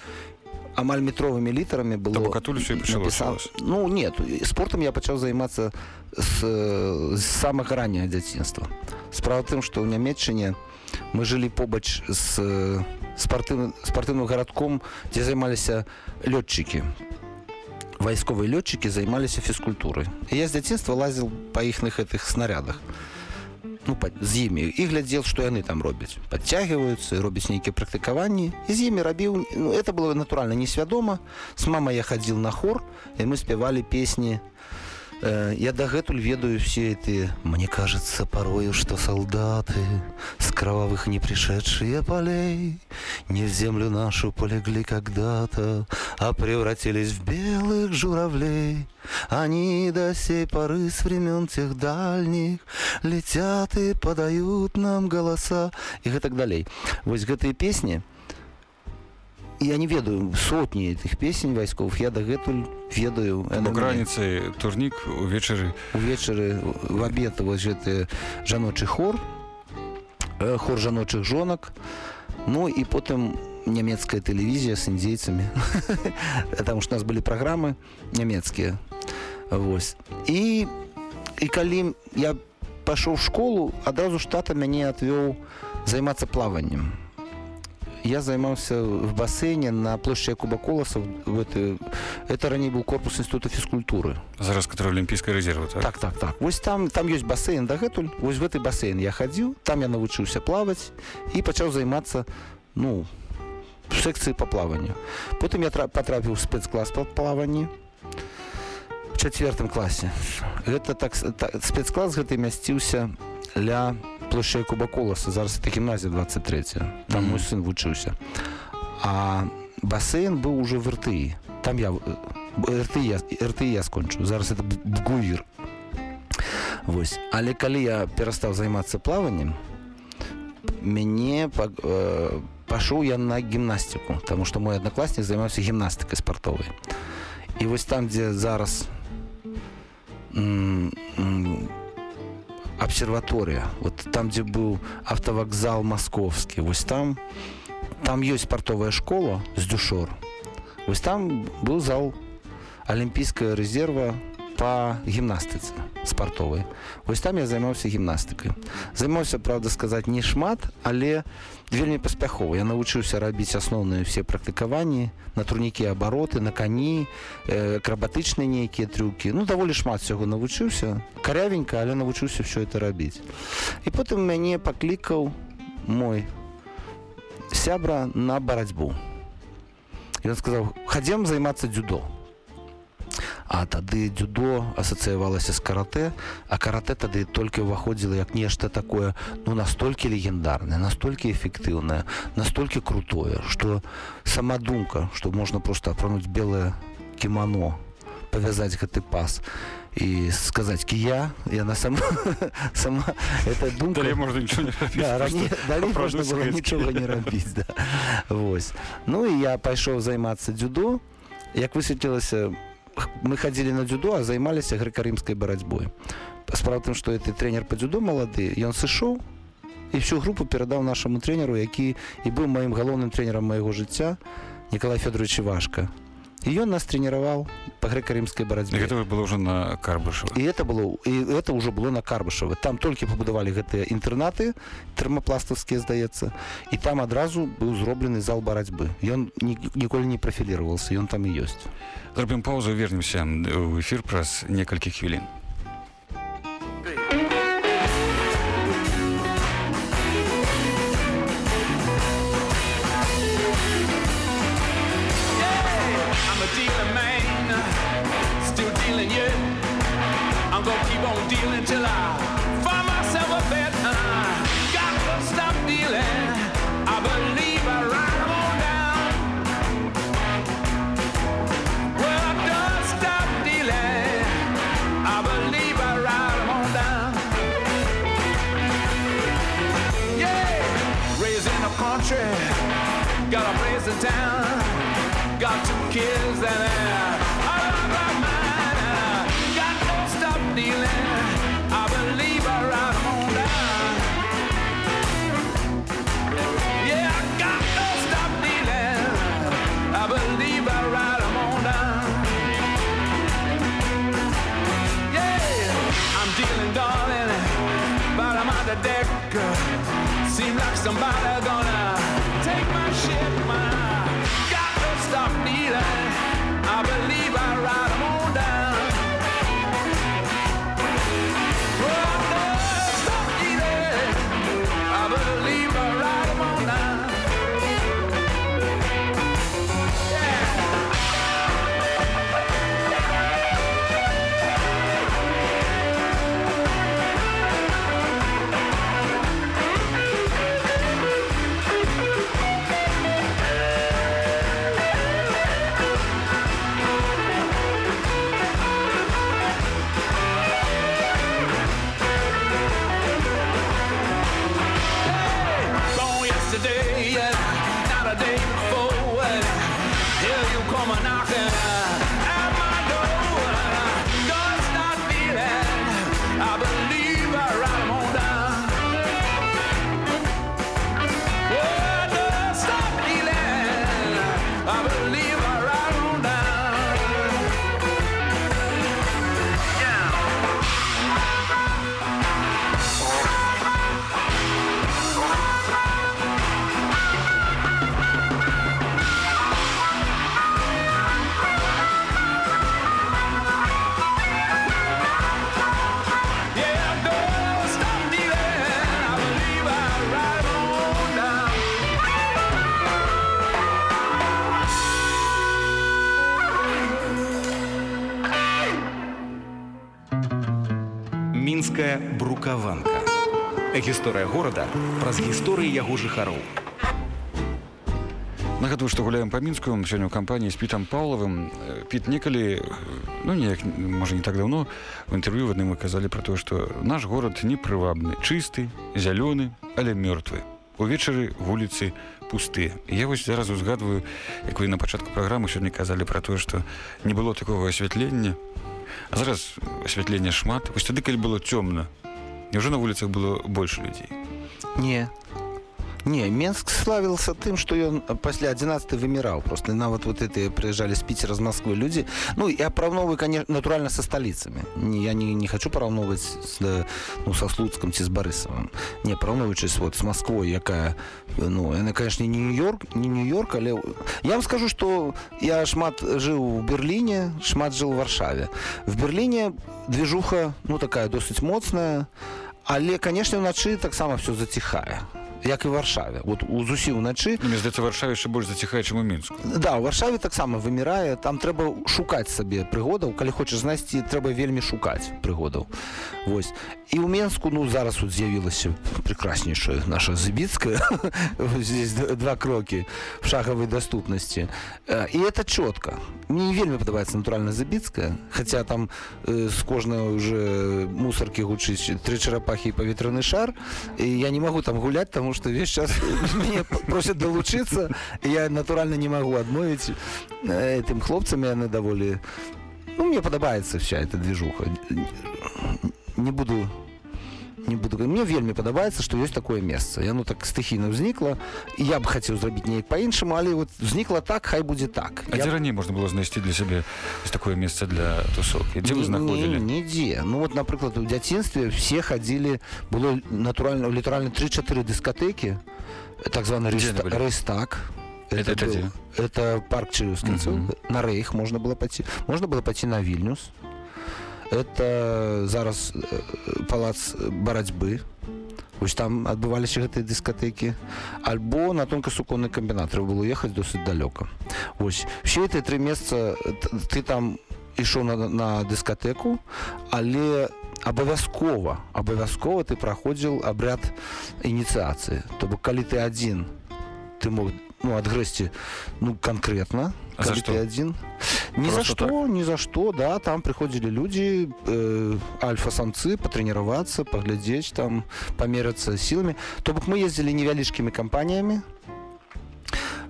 амаль метровымі літарамі было і пачалося у вас? ну нет спортом я пачаў займацца з, з самага ранняга дзяцінства справа тым што ў нямецчыне мы жылі побач з э, спартыўным спартыўным гарадком дзе займаліся лётчыкі вайсковыя лётчыкі займаліся фізкультурай і я з дзяцінства лазіл па іхных гэтых снарядах ну, з імі і глядзел што яны там робяць подцягваюцца робяць нейкія практыкаванні з імі рабіў ну, это было натуральна несвядома с мамай я хадзіл на хор і мы спявалі песні Э, Я дагэтуль ведаю все эти Мне кажется порою, что солдаты С кровавых не пришедшие полей Не в землю нашу полегли когда-то А превратились в белых журавлей. Они до сей поры с времен тех дальних Летят и подают нам голоса И так далей Вось гэтыя песни я не ведаю сотні этих песень вайсковых я дагэтуль ведаю. Раніцай турнік увечары увечары в обед вось гэты жаночы хор э, хор жаночых жонак ну і потым нямецкая тэлевізія з індзейцамі <laughs> там што у нас былі праграмы нямецкія Вось і і калі я пашоў школу адразу ж тата мяне адвёў займацца плаваннем я займаўся в басейне на плошчы Куба Коласа в это, раней быў корпус інститута фізкультуры зараз который алімпійская рэзерва так? так так так. Вось там там ёсць басейн дагэтуль. Вось в гэты басейн я хадзіў там я навучыўся плаваць і пачаў займацца ну секцыі па плаванню потым я тра- патрапіў у спецклас па плаванні в чацвертым класе гэта так, с- та, спецклас гэты мясціўся ля плошчай куба коласа зараз это гімназія 23 там Мгм. мой сын вучыўся а басейн быў уже в ртыі там я э, РТ я РТ я скончу. Зараз это бгуір Вось але калі я перастаў займацца плаваннем мяне па- э, пашоў я на гімнастыку тому что мой аднакласнік займаўся гімнастыкай спартовай і вось там дзе зараз м, м, абсерваторыя вот там дзе быў автовакзал масковскі вось там там ёсць спартовая школа з дюшор. Вось там быў зал алімпійская рэзерва по гімнастыцы спартовай вось там я займаўся гімнастыкай. Займаўся правда сказаць не шмат але вельмі паспяхова. Я навучыўся рабіць асноўныя все практыкаванні на турнікі абароты на кані э, акрабатычныя нейкія трюкі. Ну даволі шмат всяго навучыўся. Карявенька але навучыўся все это рабіць. І потым мяне паклікаў мой сябра на барацьбу. Ён сказаў хадзем займацца дзюдо а тады дзюдо асацыявалася з каратэ а каратэ тады толькі ўваходзіла як нешта такое ну настолькі легендарнае настолькі эфектыўнае настолькі крутое что сама думка что можна просто апрануць белое кімано павязаць гэты пас і сказаць кія яна сама <laughs> сама эта думка Далей можна нічого не рабіць, да, раней, далей можна было нічога не рабіць да. Вось. Ну і я пайшоў займацца дзюдо як высветлілася мы хадзілі на дзюдо а займаліся грэка-рымскай барацьбой справа тым што ты тренер па дзюдо малады ён сышоў і всю групу перадаў нашаму тренеру які і быў маім галоўным тренерам майго жыцця Николай Федорович Ивашка і ён нас тренировал по грэка-рымскай барацьбе гэта было ўжо на карбышева і это было і это ўжо было на карбашава там толькі пабудавалі гэтыя інтэрнаты тэрмапластаўскія здаецца і там адразу быў зроблены зал барацьбы ён ні, ніколі не прафіліраваўся ён там і ёсць зробім паузу вернемся ў эфір праз некалькі хвілін гісторыя горада праз гісторыі яго жыхароў. Нагадую, што гуляем па мінску сёння ў кампаніі з пітам паўлавым. Э, піт некалі ну неяк можа не так давно в інтэрв'ю адным мы казалі пра тое што наш горад непрывабны. Чысты зялёны але мёртвы. Увечары вуліцы пустыя. І я вось зараз узгадваю як вы на пачатку праграмы сёння казалі пра тое што не было такого асвятлення. А зараз асвятлення шмат. Вось тады калі было цёмна Няўжо на вуліцах было больш людзей Не. Не, Менск славился тым, што ён пасля 11 выміраў просто. Нават вот эти прыязджалі з Піцера з Москвы людзі Ну і апраўновы конечно натуральна са сталіцамі я не, не хочу параўноўваць с, ну, са слуцкам ці з барысавым не параўноўваючись вот с Москвой якая ну яна конечно не нью-йорк не нью-йорк але я вам скажу что я шмат жыў у Берліне шмат жил у варшаве. В Берліне движуха ну такая досыць моцная але конечно ўначы таксама все заціхае як і варшаве. Вот у зусім уначы. Ну, здаецца варшаве яшчэ больш заціхае чым у мінску да у варшаве таксама вымірае там трэба шукаць сабе прыгодаў калі хочаш знайсці трэба вельмі шукаць прыгодаў Вось і ў менску ну зараз тут з'явілася прекраснейшая наша зыбіцкая <laughs> здесь два крокі в шагавай даступнасці і это чётка мне не вельмі падабаецца натуральна забіцкая хаця там э, з кожнай уже мусоркі гучыць тры чарапахі і паветраны шар. І я не магу там гуляць таму што весь час мяне просят далучыцца я натуральна не магу адмовіць э, тым хлопцам яны даволі ну мне падабаецца вся эта движуха. Не буду не буду мне вельмі падабаецца што ёсць такое месца яно так стыхійна ўзнікла я б хацеў зрабіць неяк па-іншаму але вот знікла так хай будзе так. А Я дзе б- раней можна было знайсці для сябе такое месца для тусовкі дзе вы знаходзілі ні- нідзе ну вот напрыклад у дзяцінстве все хадзілі было натуральна літаральна 3-4 дыскатэкі так званы былі? рэйстак Это- это был- это парк Мгм. на рэйх можна было пойти. Можна было пойти на вільнюс это зараз э, палац барацьбы. Вось там адбываліся гэтыя дыскатэкі. Альбо на тонкасуконны камбінат трэба было ехаць досыць далёка. Вось все эти тры месца ты там ішоў на, на дыскатэку але абавязкова абавязкова ты праходзіл абряд ініцыяцыі. То бок калі ты адзін ты мог ну адгрэсці ну канкрэтна А за што? ты адзін ні за Просто што ні за што да там прыходзілі людзі э, альфа-самцы патрэніравацца паглядзець там памерацца сіламі то бок мы ездзілі невялічкімі кампаніямі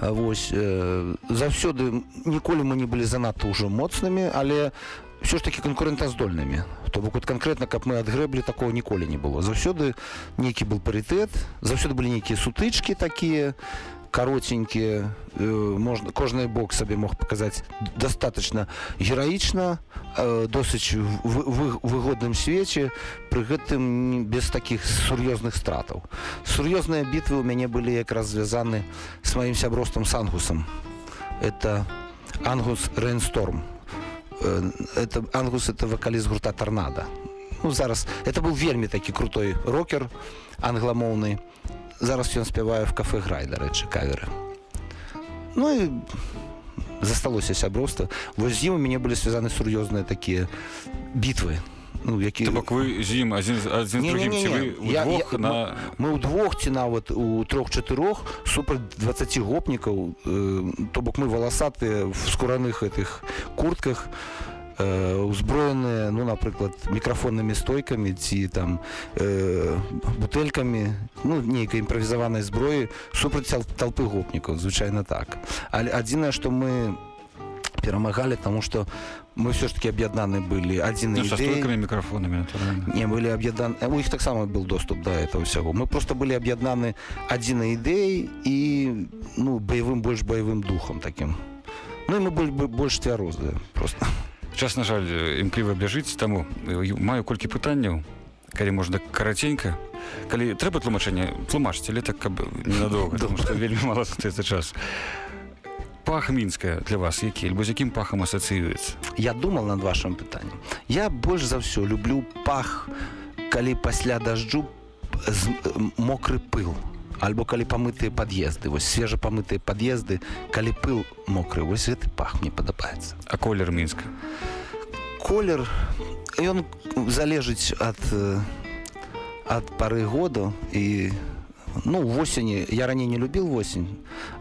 А Вось э, заўсёды ніколі мы не былі занадта ўжо моцнымі, але ўсё ж такі канкурэнтаздольнымі. То бок вот канкрэтна, каб мы адгрэблі такого ніколі не было. Заўсёды нейкі был парытэт, заўсёды былі нейкія сутычкі такія. Коротенькие, э, можно, кожный бок себе мог показать достаточно героично, э, досыць в, выгодным свеце, при гэтым без таких сур'ёзных стратаў. Сур'ёзныя бітвы у мяне былі якраз звязаны с маім сяброствам с Ангусом. Это Ангус Рейнсторм. Э, Это Ангус это вокалист гурта Торнадо. Ну, зараз это был вельмі такі крутой рокер англамоўны. Зараз ён спявае в кафе Грай, дарэчы, каверы. Ну і засталося сяброўства. Вось з ім у мяне былі звязаны сур'ёзныя такія бітвы. Ну, які... То бок вы з ім адзін, адзін з другім ці вы Я- я- на мы ўдвох ці нават у трох-чатырох супраць 20 гопнікаў э, то бок мы валасатыя в скураных гэтых куртках э, узброеныя ну напрыклад мікрафоннымі стойкамі ці там э, бутэлькамі ну нейкай імправізаванай зброі супраць талпы гопнікаў звычайна так але адзінае што мы перамагалі таму што мы все ж таки аб'яднаны былі адзінай ну, стойкамі мікрафонамі. Не, были объеданы... У них так само был доступ до этого всего. Мы просто были объеданы одной идеей и ну, боевым, больше боевым духом таким. Ну и мы были бы больше тверозы просто. Час, на жаль, імкліва бляжыць, таму э, маю колькі пытанняў, калі можна караценька. Калі трэба тлумачэнне, тлумачце, але так каб ненадоўга, <laughs> тому што вельмі мала застаецца час. Пах мінская для вас які, альбо з якім пахам асацыюецца? Я думал над вашим питанием. Я больше за все люблю пах, коли после дождю з- м- мокрый пыл. Альбо калі памытыя пад'езды вось свежа памытыя пад'езды калі пыл мокры вось гэты пах мне падабаецца А колер мінска. колер ён залежыць ад ад пары году і ну восені я раней не любіў восень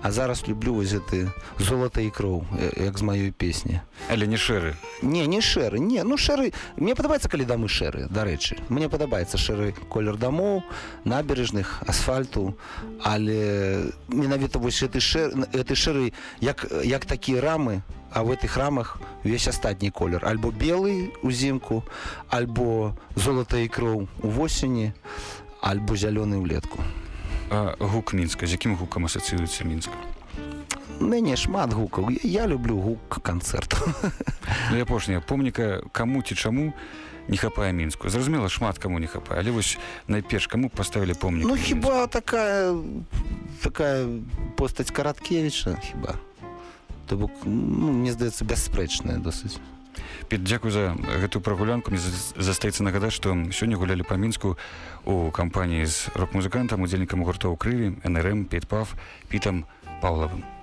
а зараз люблю вось гэты золата і кроў як з маёй песні Але не шэры. не не шэры не ну шэры мне падабаецца калі дамы шэры дарэчы мне падабаецца шэры колер дамоў набережных асфальту але менавіта вось гэты шэр гэты шэры як як такія рамы а в этих рамах увесь астатні колер альбо белый узімку альбо золата і кроў у восені альбо зялёны ўлетку А гук мінска, з якім гукам асацыюецца мінска? У мяне шмат гукаў я люблю гук канцэрту Ну і апошняе помніка каму ці чаму не хапае мінску. Зразумела, шмат каму не хапае, але вось найперш каму паставілі помнік. Ну у Мінску? хіба такая такая постаць караткевіча хіба то бок ну, мне здаецца бясспрэчная досыць Пет, дзякуй за гэтую прагулянку. Мне за- застаецца нагадаць, што сёння гулялі па мінску у кампаніі з рок-музыкантам, удзельнікам гуртоў крыві, НРМ, Петпав, Пітам Паўлавым.